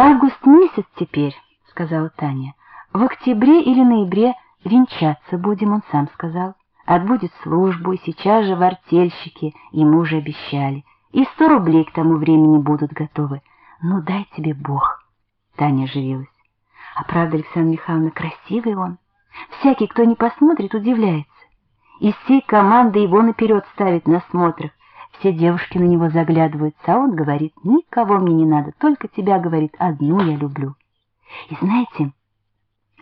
«Август месяц теперь», — сказала Таня. «В октябре или ноябре венчаться будем», — он сам сказал. «Отбудет службу, и сейчас же в артельщике ему уже обещали. И сто рублей к тому времени будут готовы. Ну, дай тебе Бог». Таня оживилась. «А правда, Александра Михайловна, красивый он. Всякий, кто не посмотрит, удивляется. Из всей команды его наперед ставит на смотрах. Все девушки на него заглядываются, а он говорит, никого мне не надо, только тебя, говорит, одну я люблю. И знаете,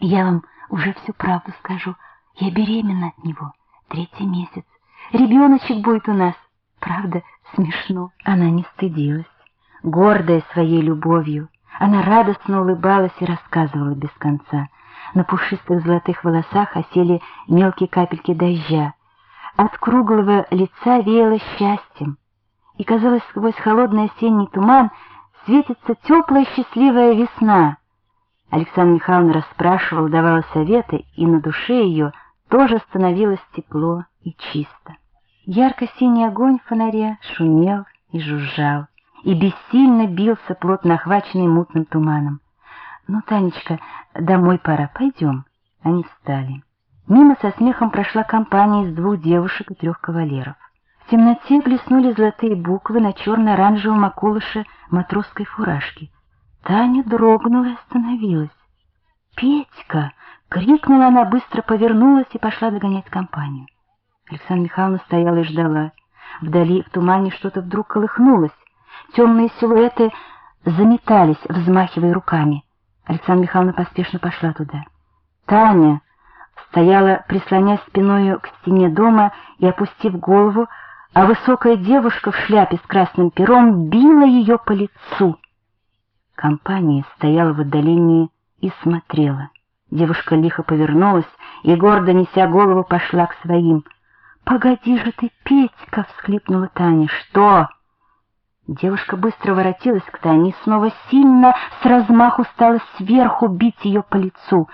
я вам уже всю правду скажу, я беременна от него, третий месяц. Ребеночек будет у нас. Правда, смешно. Она не стыдилась, гордая своей любовью. Она радостно улыбалась и рассказывала без конца. На пушистых золотых волосах осели мелкие капельки дождя. От круглого лица веяло счастьем, и, казалось, сквозь холодный осенний туман светится теплая счастливая весна. Александра Михайловна расспрашивала, давала советы, и на душе ее тоже становилось тепло и чисто. Ярко-синий огонь в фонаре шумел и жужжал, и бессильно бился плотно охваченный мутным туманом. «Ну, Танечка, домой пора, пойдем». Они встали. Мимо со смехом прошла компания из двух девушек и трех кавалеров. В темноте блеснули золотые буквы на черно-оранжевом околыше матросской фуражки. Таня дрогнула и остановилась. «Петька!» — крикнула она, быстро повернулась и пошла догонять компанию. Александра Михайловна стояла и ждала. Вдали в тумане что-то вдруг колыхнулось. Темные силуэты заметались, взмахивая руками. Александра Михайловна поспешно пошла туда. Таня стояла, прислонясь спиною к стене дома и опустив голову, а высокая девушка в шляпе с красным пером била ее по лицу. Компания стояла в отдалении и смотрела. Девушка лихо повернулась и, гордо неся голову, пошла к своим. «Погоди же ты, Петька!» — всхлипнула Таня. «Что?» Девушка быстро воротилась к Тане и снова сильно, с размаху стала сверху бить ее по лицу.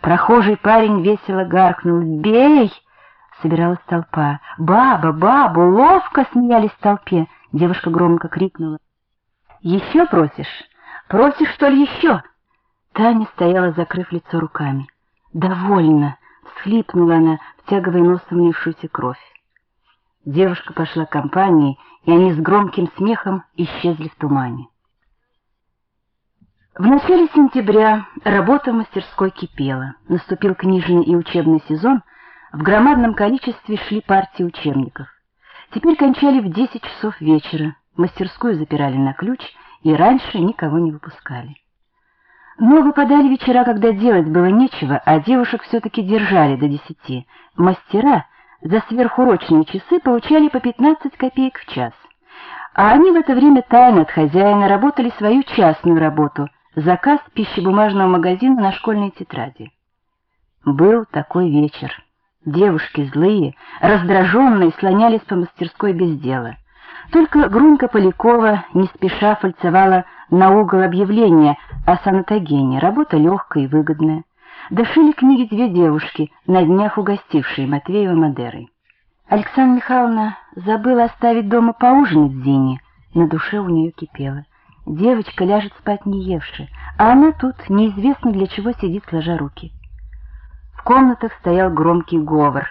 Прохожий парень весело гаркнул «Бей!» Собиралась толпа. «Баба, бабу!» Ловко смеялись в толпе. Девушка громко крикнула. «Еще просишь? Просишь, что ли, еще?» Таня стояла, закрыв лицо руками. «Довольно!» — всхлипнула она, втягивая носом внившуюся кровь. Девушка пошла к компании, и они с громким смехом исчезли в тумане. В начале сентября работа в мастерской кипела. Наступил книжный и учебный сезон, в громадном количестве шли партии учебников. Теперь кончали в 10 часов вечера, мастерскую запирали на ключ и раньше никого не выпускали. Но выпадали вечера, когда делать было нечего, а девушек все-таки держали до десяти. Мастера — за сверхурочные часы получали по 15 копеек в час. А они в это время тайно от хозяина работали свою частную работу — заказ пищебумажного магазина на школьной тетради. Был такой вечер. Девушки злые, раздраженные, слонялись по мастерской без дела. Только Грунька Полякова не спеша фальцевала на угол объявления о санатогене. Работа легкая и выгодная. Дошили книги две девушки, на днях угостившие Матвеева Мадерой. Александра Михайловна забыла оставить дома поужинать Зине. На душе у нее кипело. Девочка ляжет спать не а она тут неизвестно для чего сидит, сложа руки. В комнатах стоял громкий говор.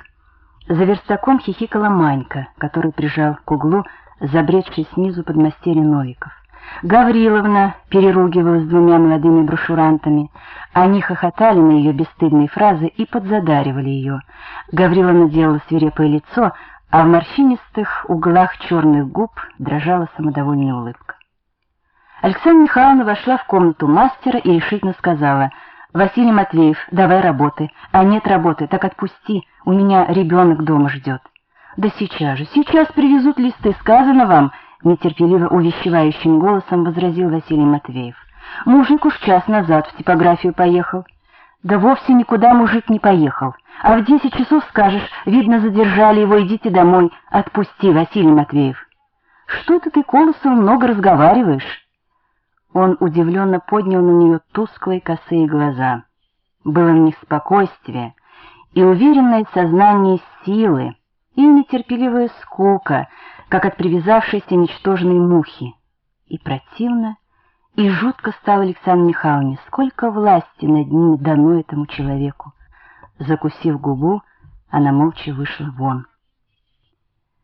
За верстаком хихикала Манька, который прижал к углу забредший снизу подмастерье Новиков. Гавриловна переругивалась с двумя молодыми брошюрантами. Они хохотали на ее бесстыдные фразы и подзадаривали ее. Гавриловна делала свирепое лицо, а в морщинистых углах черных губ дрожала самодовольная улыбка. Александра Михайловна вошла в комнату мастера и решительно сказала, «Василий Матвеев, давай работы. А нет работы, так отпусти, у меня ребенок дома ждет». «Да сейчас же, сейчас привезут листы, сказано вам», — нетерпеливо увещевающим голосом возразил Василий Матвеев. «Мужик уж час назад в типографию поехал». «Да вовсе никуда мужик не поехал. А в десять часов скажешь, видно, задержали его, идите домой. Отпусти, Василий Матвеев». «Что-то ты, Колосов, много разговариваешь». Он удивленно поднял на нее тусклые косые глаза. Было в них спокойствие и уверенное сознание силы, и нетерпеливая скука, как от привязавшейся ничтожной мухи, и противно, И жутко стало Александре Михайловне, сколько власти над ними дано этому человеку. Закусив губу, она молча вышла вон.